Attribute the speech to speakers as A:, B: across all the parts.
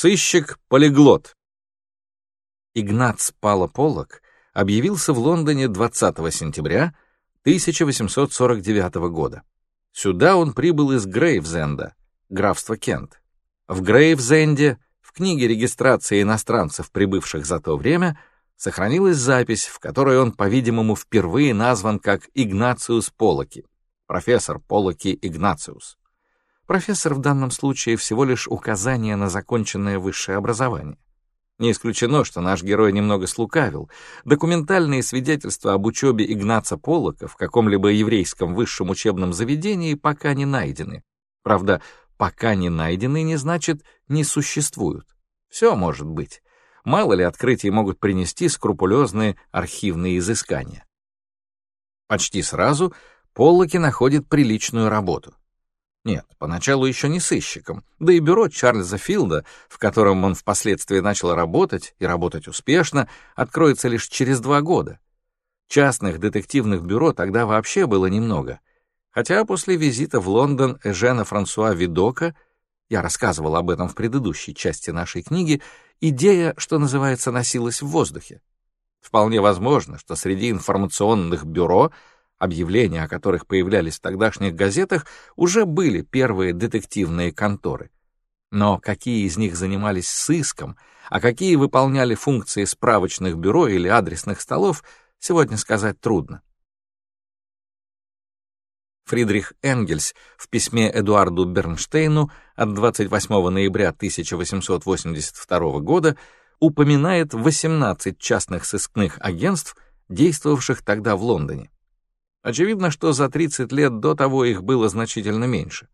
A: Сыщик-полиглот. Игнац Пало Поллок объявился в Лондоне 20 сентября 1849 года. Сюда он прибыл из Грейвзенда, графства Кент. В Грейвзенде, в книге регистрации иностранцев, прибывших за то время, сохранилась запись, в которой он, по-видимому, впервые назван как Игнациус Полоки, профессор Полоки Игнациус. Профессор в данном случае всего лишь указание на законченное высшее образование. Не исключено, что наш герой немного слукавил. Документальные свидетельства об учебе Игнаца Полока в каком-либо еврейском высшем учебном заведении пока не найдены. Правда, пока не найдены не значит не существуют. Все может быть. Мало ли открытий могут принести скрупулезные архивные изыскания. Почти сразу Поллоки находит приличную работу. Нет, поначалу еще не сыщиком, да и бюро Чарльза Филда, в котором он впоследствии начал работать, и работать успешно, откроется лишь через два года. Частных детективных бюро тогда вообще было немного. Хотя после визита в Лондон Эжена Франсуа Видока, я рассказывал об этом в предыдущей части нашей книги, идея, что называется, носилась в воздухе. Вполне возможно, что среди информационных бюро — объявления о которых появлялись в тогдашних газетах, уже были первые детективные конторы. Но какие из них занимались сыском, а какие выполняли функции справочных бюро или адресных столов, сегодня сказать трудно. Фридрих Энгельс в письме Эдуарду Бернштейну от 28 ноября 1882 года упоминает 18 частных сыскных агентств, действовавших тогда в Лондоне. Очевидно, что за 30 лет до того их было значительно меньше.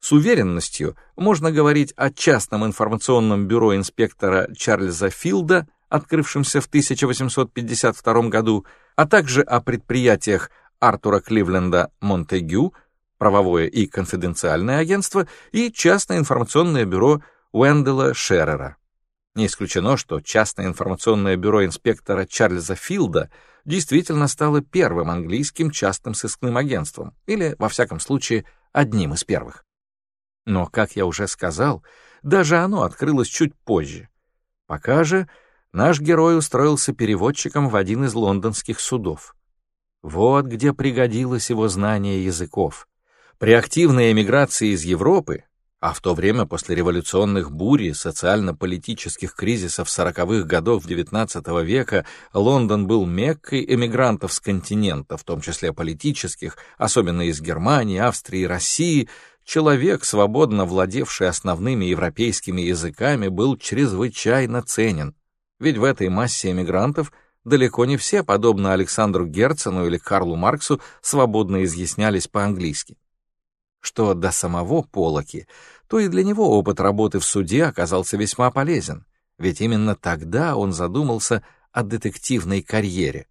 A: С уверенностью можно говорить о частном информационном бюро инспектора Чарльза Филда, открывшемся в 1852 году, а также о предприятиях Артура Кливленда Монтегю, правовое и конфиденциальное агентство, и частное информационное бюро Уэндела Шеррера. Не исключено, что частное информационное бюро инспектора Чарльза Филда — действительно стало первым английским частным сыскным агентством, или, во всяком случае, одним из первых. Но, как я уже сказал, даже оно открылось чуть позже. Пока же наш герой устроился переводчиком в один из лондонских судов. Вот где пригодилось его знание языков. При активной эмиграции из Европы а в то время после революционных бурь и социально-политических кризисов сороковых годов XIX века Лондон был меккой эмигрантов с континента, в том числе политических, особенно из Германии, Австрии и России, человек, свободно владевший основными европейскими языками, был чрезвычайно ценен. Ведь в этой массе эмигрантов далеко не все, подобно Александру Герцену или Карлу Марксу, свободно изъяснялись по-английски. Что до самого Полоки, то и для него опыт работы в суде оказался весьма полезен, ведь именно тогда он задумался о детективной карьере.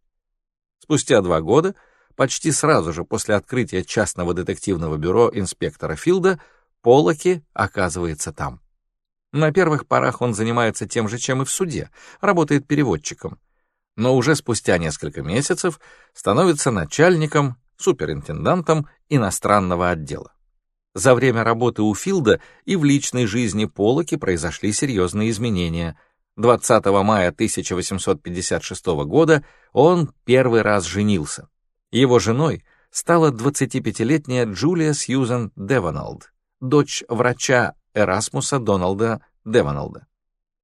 A: Спустя два года, почти сразу же после открытия частного детективного бюро инспектора Филда, Полоки оказывается там. На первых порах он занимается тем же, чем и в суде, работает переводчиком. Но уже спустя несколько месяцев становится начальником, суперинтендантом иностранного отдела. За время работы у Филда и в личной жизни Полоки произошли серьезные изменения. 20 мая 1856 года он первый раз женился. Его женой стала 25-летняя Джулия Сьюзен Девоналд, дочь врача Эрасмуса Доналда Девоналда.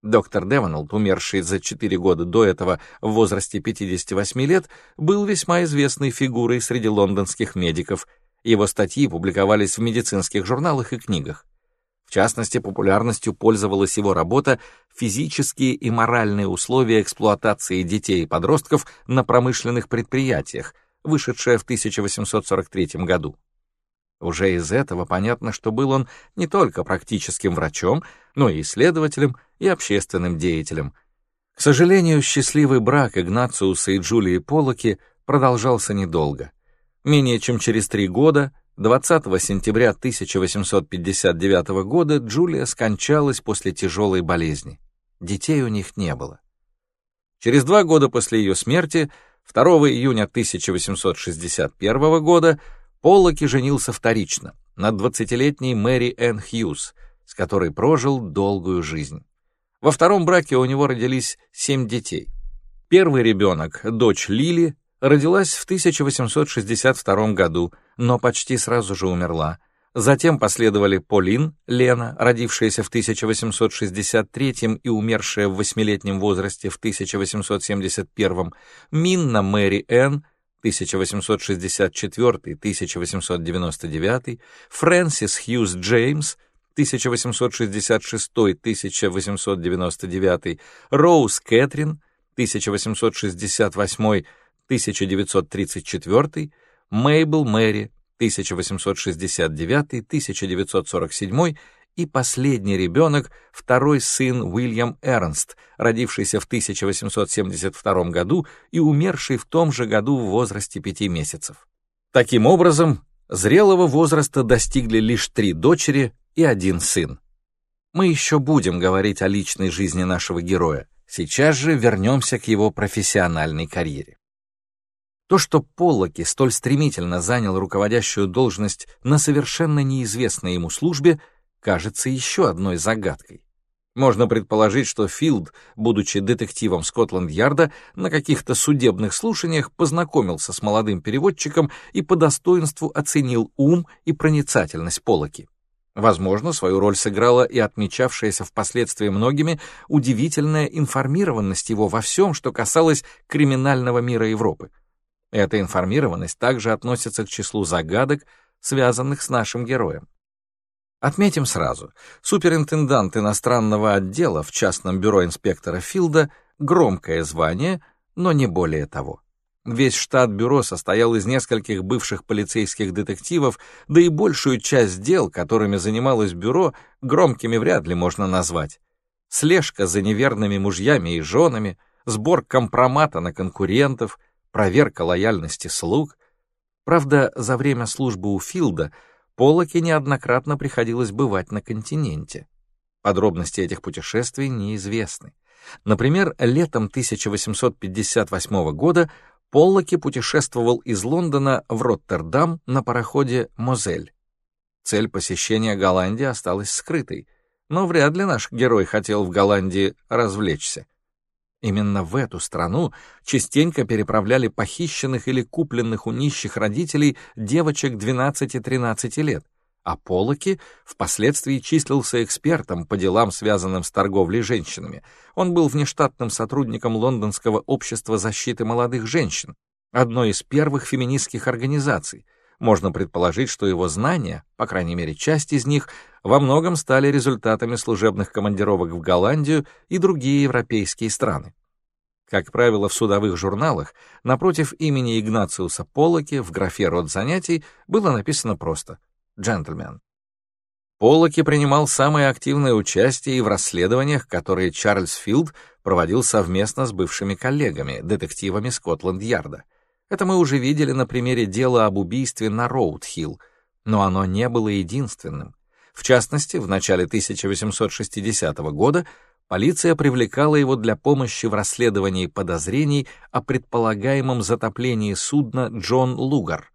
A: Доктор Девоналд, умерший за 4 года до этого в возрасте 58 лет, был весьма известной фигурой среди лондонских медиков – его статьи публиковались в медицинских журналах и книгах. В частности, популярностью пользовалась его работа «Физические и моральные условия эксплуатации детей и подростков на промышленных предприятиях», вышедшая в 1843 году. Уже из этого понятно, что был он не только практическим врачом, но и исследователем и общественным деятелем. К сожалению, счастливый брак Игнациуса и Джулии Полоки продолжался недолго. Менее чем через три года, 20 сентября 1859 года, Джулия скончалась после тяжелой болезни. Детей у них не было. Через два года после ее смерти, 2 июня 1861 года, Поллоки женился вторично на 20-летней Мэри Энн Хьюз, с которой прожил долгую жизнь. Во втором браке у него родились семь детей. Первый ребенок, дочь Лили, родилась в 1862 году, но почти сразу же умерла. Затем последовали Полин, Лена, родившаяся в 1863 и умершая в восьмилетнем возрасте в 1871, Минна Мэри Энн, 1864-1899, Фрэнсис Хьюз Джеймс, 1866-1899, Роуз Кэтрин, 1868-1934, Мейбл Мэри, 1869-1947 и последний ребенок, второй сын Уильям Эрнст, родившийся в 1872 году и умерший в том же году в возрасте пяти месяцев. Таким образом, зрелого возраста достигли лишь три дочери и один сын. Мы еще будем говорить о личной жизни нашего героя. Сейчас же вернемся к его профессиональной карьере. То, что Поллоки столь стремительно занял руководящую должность на совершенно неизвестной ему службе, кажется еще одной загадкой. Можно предположить, что Филд, будучи детективом Скотланд-Ярда, на каких-то судебных слушаниях познакомился с молодым переводчиком и по достоинству оценил ум и проницательность Поллоки. Возможно, свою роль сыграла и отмечавшаяся впоследствии многими удивительная информированность его во всем, что касалось криминального мира Европы. Эта информированность также относится к числу загадок, связанных с нашим героем. Отметим сразу, суперинтендант иностранного отдела в частном бюро инспектора Филда — громкое звание, но не более того. Весь штат бюро состоял из нескольких бывших полицейских детективов, да и большую часть дел, которыми занималось бюро, громкими вряд ли можно назвать. Слежка за неверными мужьями и женами, сбор компромата на конкурентов, проверка лояльности слуг. Правда, за время службы у Филда Полоке неоднократно приходилось бывать на континенте. Подробности этих путешествий неизвестны. Например, летом 1858 года Поллоки путешествовал из Лондона в Роттердам на пароходе «Мозель». Цель посещения Голландии осталась скрытой, но вряд ли наш герой хотел в Голландии развлечься. Именно в эту страну частенько переправляли похищенных или купленных у нищих родителей девочек 12-13 лет, а Полоки впоследствии числился экспертом по делам, связанным с торговлей женщинами. Он был внештатным сотрудником Лондонского общества защиты молодых женщин, одной из первых феминистских организаций. Можно предположить, что его знания, по крайней мере часть из них, во многом стали результатами служебных командировок в Голландию и другие европейские страны. Как правило, в судовых журналах напротив имени Игнациуса Полоки в графе «Род занятий» было написано просто джентльмен. Поллоки принимал самое активное участие и в расследованиях, которые Чарльз Филд проводил совместно с бывшими коллегами, детективами Скотланд-Ярда. Это мы уже видели на примере дела об убийстве на Роуд-Хилл, но оно не было единственным. В частности, в начале 1860 года полиция привлекала его для помощи в расследовании подозрений о предполагаемом затоплении судна «Джон Лугар»,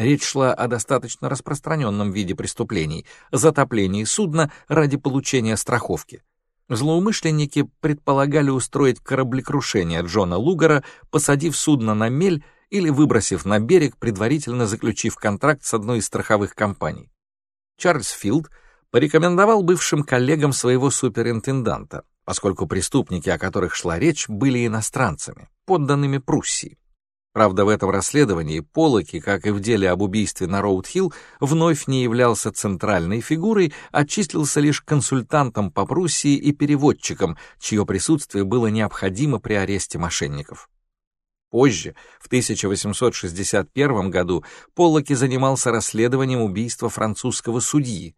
A: Речь шла о достаточно распространенном виде преступлений — затоплении судна ради получения страховки. Злоумышленники предполагали устроить кораблекрушение Джона Лугара, посадив судно на мель или выбросив на берег, предварительно заключив контракт с одной из страховых компаний. Чарльз Филд порекомендовал бывшим коллегам своего суперинтенданта, поскольку преступники, о которых шла речь, были иностранцами, подданными Пруссии. Правда, в этом расследовании Поллоки, как и в деле об убийстве на Роуд-Хилл, вновь не являлся центральной фигурой, а числился лишь консультантом по Пруссии и переводчиком, чье присутствие было необходимо при аресте мошенников. Позже, в 1861 году, Поллоки занимался расследованием убийства французского судьи.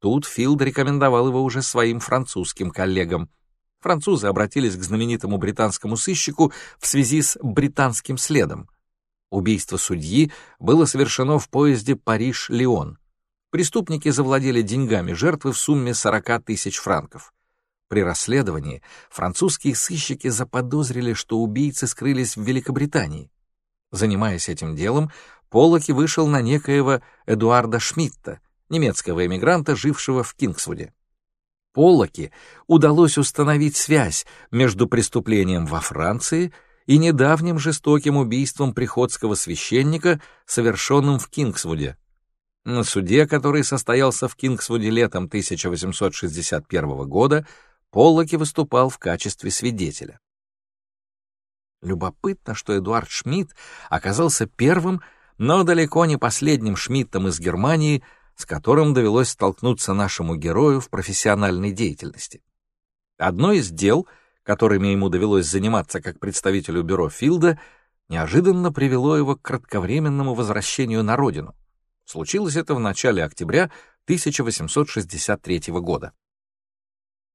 A: Тут Филд рекомендовал его уже своим французским коллегам — французы обратились к знаменитому британскому сыщику в связи с британским следом. Убийство судьи было совершено в поезде Париж-Лион. Преступники завладели деньгами жертвы в сумме 40 тысяч франков. При расследовании французские сыщики заподозрили, что убийцы скрылись в Великобритании. Занимаясь этим делом, Поллоки вышел на некоего Эдуарда Шмидта, немецкого эмигранта, жившего в Кингсвуде. Поллоке удалось установить связь между преступлением во Франции и недавним жестоким убийством приходского священника, совершенным в Кингсвуде. На суде, который состоялся в Кингсвуде летом 1861 года, Поллоки выступал в качестве свидетеля. Любопытно, что Эдуард Шмидт оказался первым, но далеко не последним Шмидтом из Германии, с которым довелось столкнуться нашему герою в профессиональной деятельности. Одно из дел, которыми ему довелось заниматься как представителю бюро Филда, неожиданно привело его к кратковременному возвращению на родину. Случилось это в начале октября 1863 года.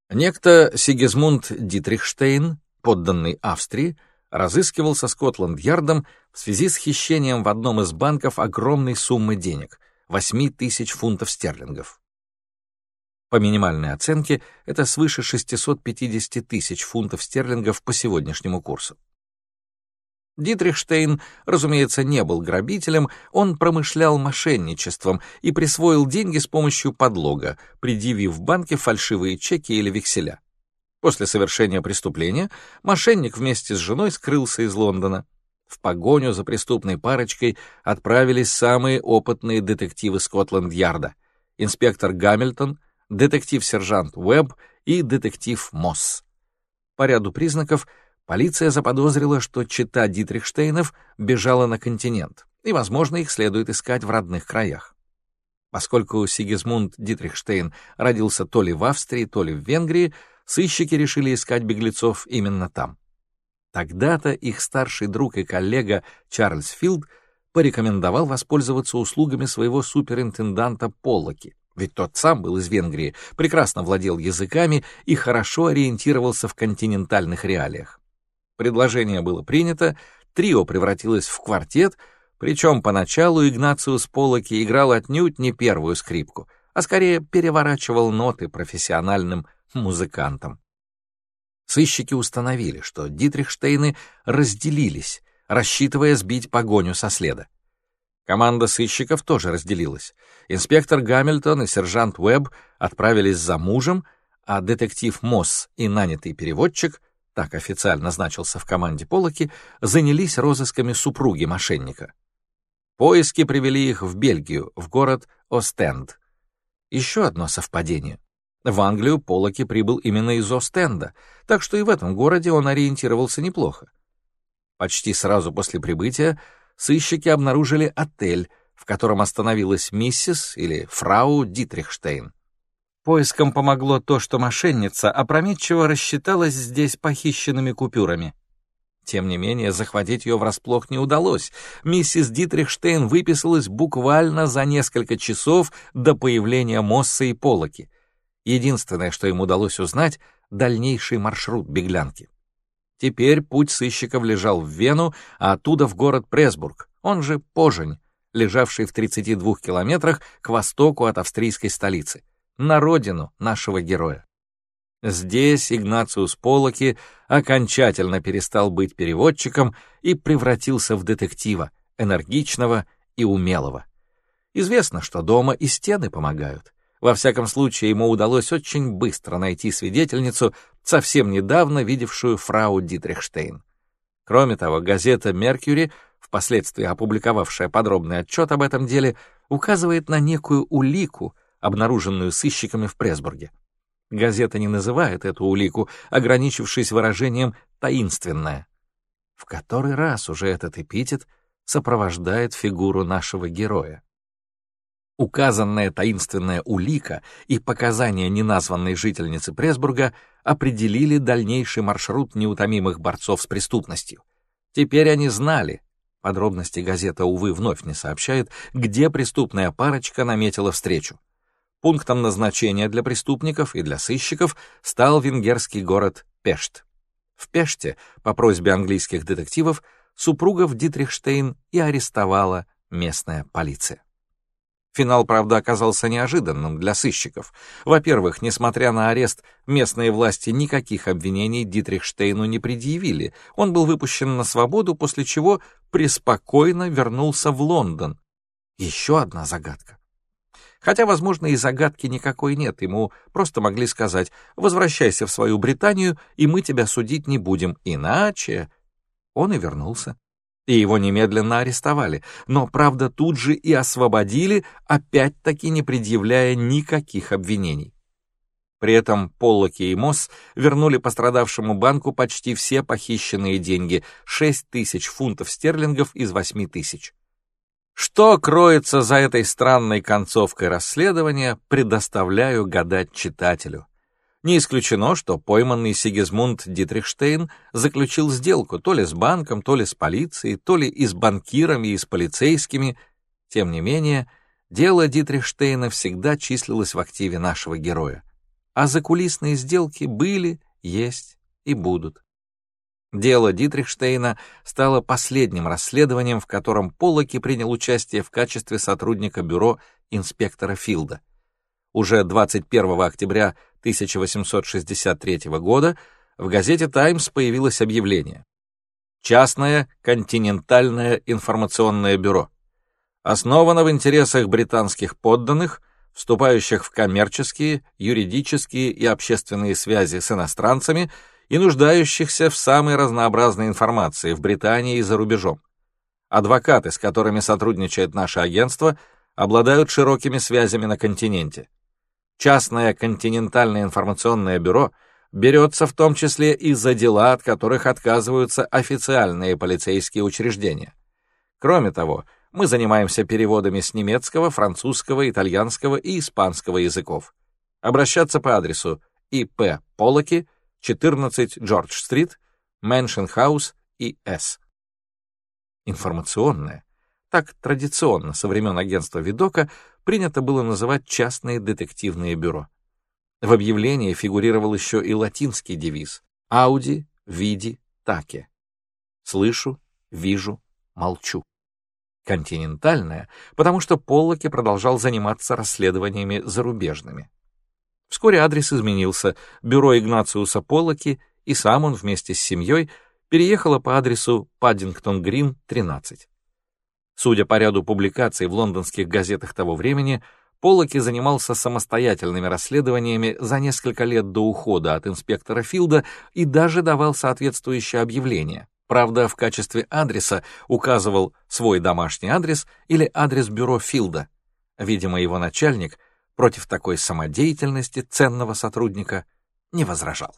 A: Некто Сигизмунд Дитрихштейн, подданный Австрии, разыскивался Скотланд-Ярдом в связи с хищением в одном из банков огромной суммы денег — 8 тысяч фунтов стерлингов. По минимальной оценке это свыше 650 тысяч фунтов стерлингов по сегодняшнему курсу. Дитрихштейн, разумеется, не был грабителем, он промышлял мошенничеством и присвоил деньги с помощью подлога, предъявив в банке фальшивые чеки или векселя. После совершения преступления мошенник вместе с женой скрылся из Лондона. В погоню за преступной парочкой отправились самые опытные детективы Скотланд-Ярда — инспектор Гамильтон, детектив-сержант Уэбб и детектив Мосс. По ряду признаков — Полиция заподозрила, что чита Дитрихштейнов бежала на континент, и, возможно, их следует искать в родных краях. Поскольку Сигизмунд Дитрихштейн родился то ли в Австрии, то ли в Венгрии, сыщики решили искать беглецов именно там. Тогда-то их старший друг и коллега Чарльз Филд порекомендовал воспользоваться услугами своего суперинтенданта Поллоки, ведь тот сам был из Венгрии, прекрасно владел языками и хорошо ориентировался в континентальных реалиях. Предложение было принято, трио превратилось в квартет, причем поначалу Игнациус Полоки играл отнюдь не первую скрипку, а скорее переворачивал ноты профессиональным музыкантам. Сыщики установили, что Дитрихштейны разделились, рассчитывая сбить погоню со следа. Команда сыщиков тоже разделилась. Инспектор Гамильтон и сержант Уэбб отправились за мужем, а детектив Мосс и нанятый переводчик так официально значился в команде Полоки, занялись розысками супруги мошенника. Поиски привели их в Бельгию, в город Остенд. Еще одно совпадение. В Англию Полоки прибыл именно из Остенда, так что и в этом городе он ориентировался неплохо. Почти сразу после прибытия сыщики обнаружили отель, в котором остановилась миссис или фрау Дитрихштейн. Поискам помогло то, что мошенница опрометчиво рассчиталась здесь похищенными купюрами. Тем не менее, захватить ее врасплох не удалось. Миссис Дитрихштейн выписалась буквально за несколько часов до появления Мосса и Полоки. Единственное, что им удалось узнать — дальнейший маршрут беглянки. Теперь путь сыщиков лежал в Вену, а оттуда в город Пресбург, он же Пожень, лежавший в 32 километрах к востоку от австрийской столицы на родину нашего героя. Здесь Игнациус Полоки окончательно перестал быть переводчиком и превратился в детектива, энергичного и умелого. Известно, что дома и стены помогают. Во всяком случае, ему удалось очень быстро найти свидетельницу, совсем недавно видевшую фрау Дитрихштейн. Кроме того, газета «Меркьюри», впоследствии опубликовавшая подробный отчет об этом деле, указывает на некую улику — обнаруженную сыщиками в Пресбурге. Газета не называет эту улику, ограничившись выражением «таинственная». В который раз уже этот эпитет сопровождает фигуру нашего героя. Указанная таинственная улика и показания неназванной жительницы Пресбурга определили дальнейший маршрут неутомимых борцов с преступностью. Теперь они знали, подробности газета, увы, вновь не сообщает, где преступная парочка наметила встречу. Пунктом назначения для преступников и для сыщиков стал венгерский город Пешт. В Пеште, по просьбе английских детективов, супругов Дитрихштейн и арестовала местная полиция. Финал, правда, оказался неожиданным для сыщиков. Во-первых, несмотря на арест, местные власти никаких обвинений Дитрихштейну не предъявили. Он был выпущен на свободу, после чего преспокойно вернулся в Лондон. Еще одна загадка. Хотя, возможно, и загадки никакой нет, ему просто могли сказать «возвращайся в свою Британию, и мы тебя судить не будем, иначе...» Он и вернулся. И его немедленно арестовали, но, правда, тут же и освободили, опять-таки не предъявляя никаких обвинений. При этом Поллоки и Мосс вернули пострадавшему банку почти все похищенные деньги — 6 тысяч фунтов стерлингов из 8 тысяч. Что кроется за этой странной концовкой расследования, предоставляю гадать читателю. Не исключено, что пойманный Сигизмунд Дитрихштейн заключил сделку то ли с банком, то ли с полицией, то ли и с банкирами, и с полицейскими. Тем не менее, дело Дитрихштейна всегда числилось в активе нашего героя. А закулисные сделки были, есть и будут. Дело Дитрихштейна стало последним расследованием, в котором Поллоки принял участие в качестве сотрудника бюро инспектора Филда. Уже 21 октября 1863 года в газете «Таймс» появилось объявление. Частное континентальное информационное бюро. Основано в интересах британских подданных, вступающих в коммерческие, юридические и общественные связи с иностранцами – и нуждающихся в самой разнообразной информации в Британии и за рубежом. Адвокаты, с которыми сотрудничает наше агентство, обладают широкими связями на континенте. Частное континентальное информационное бюро берется в том числе и за дела, от которых отказываются официальные полицейские учреждения. Кроме того, мы занимаемся переводами с немецкого, французского, итальянского и испанского языков. Обращаться по адресу И.П. Поллоки, 14 Джордж-стрит, Мэншн-хаус, E.C. Информационное, так традиционно со времен агентства Видока принято было называть частные детективные бюро. В объявлении фигурировал еще и латинский девиз «Audi, vide, tace». Слышу, вижу, молчу. Континентальное, потому что Поллоки продолжал заниматься расследованиями зарубежными. Вскоре адрес изменился, бюро Игнациуса Поллоки, и сам он вместе с семьей переехала по адресу Паддингтон-Грин, 13. Судя по ряду публикаций в лондонских газетах того времени, Поллоки занимался самостоятельными расследованиями за несколько лет до ухода от инспектора Филда и даже давал соответствующее объявление. Правда, в качестве адреса указывал свой домашний адрес или адрес бюро Филда. Видимо, его начальник против такой самодеятельности ценного сотрудника не возражал.